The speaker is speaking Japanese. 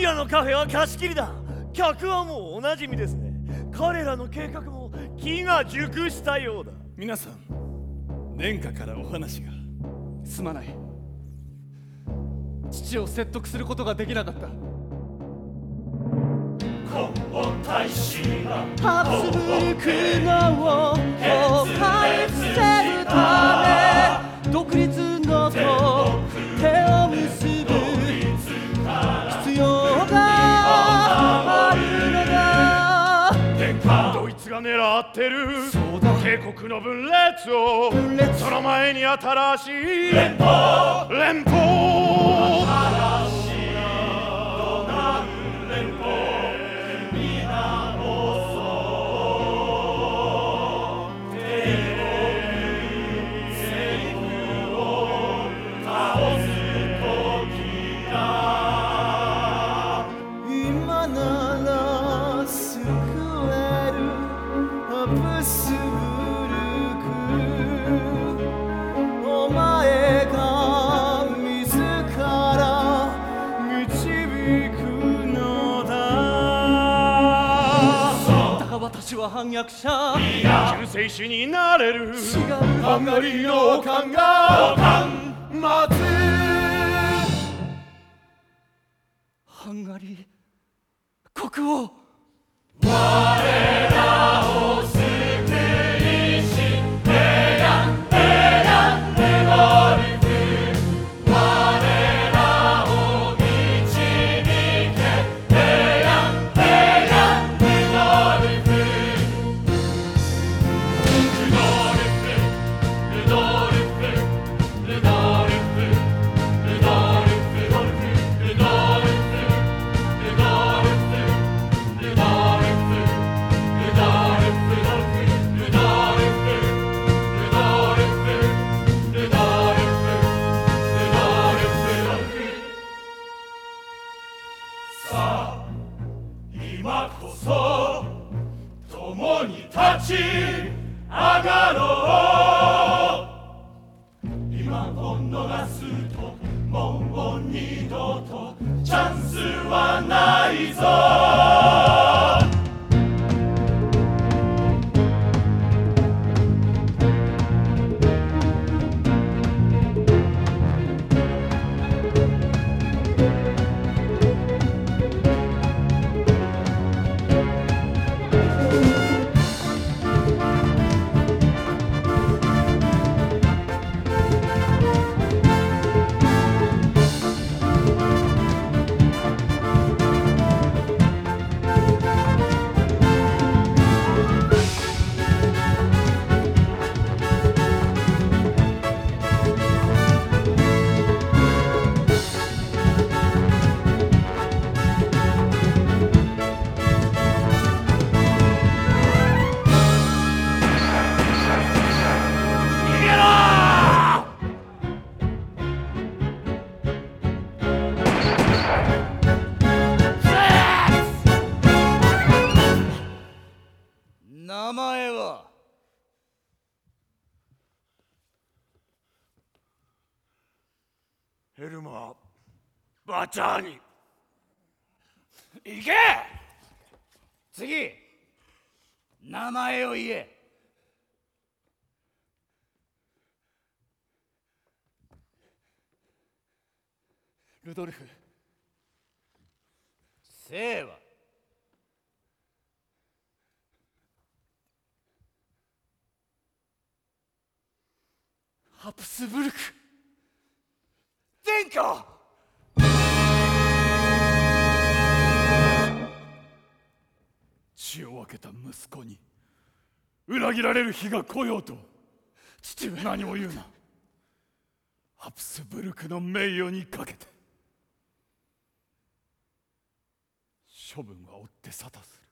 夜のカフェは貸し切りだ。客はもうおなじみですね。彼らの計画も気が熟したようだ。皆さん殿下からお話が。すまない。父を説得することができなかった。ハプスブルクの崩壊捨てるため独立るのだドイツが狙ってる。そうだ。帝国の分裂を。分裂。その前に新しい。連邦。連邦。今私は反逆者。救世主になれる。違うハンガリーの王冠が待つ。ハンガリー。国王上がろう。今を逃すともう二度とチャンスヘルマー。バチャーニ。行け！次。名前を言え。ルドルフ。姓はハプスブルク。殿下血を分けた息子に裏切られる日が来ようと父上。何も言うな。ハプスブルクの名誉にかけて処分は追って沙汰する。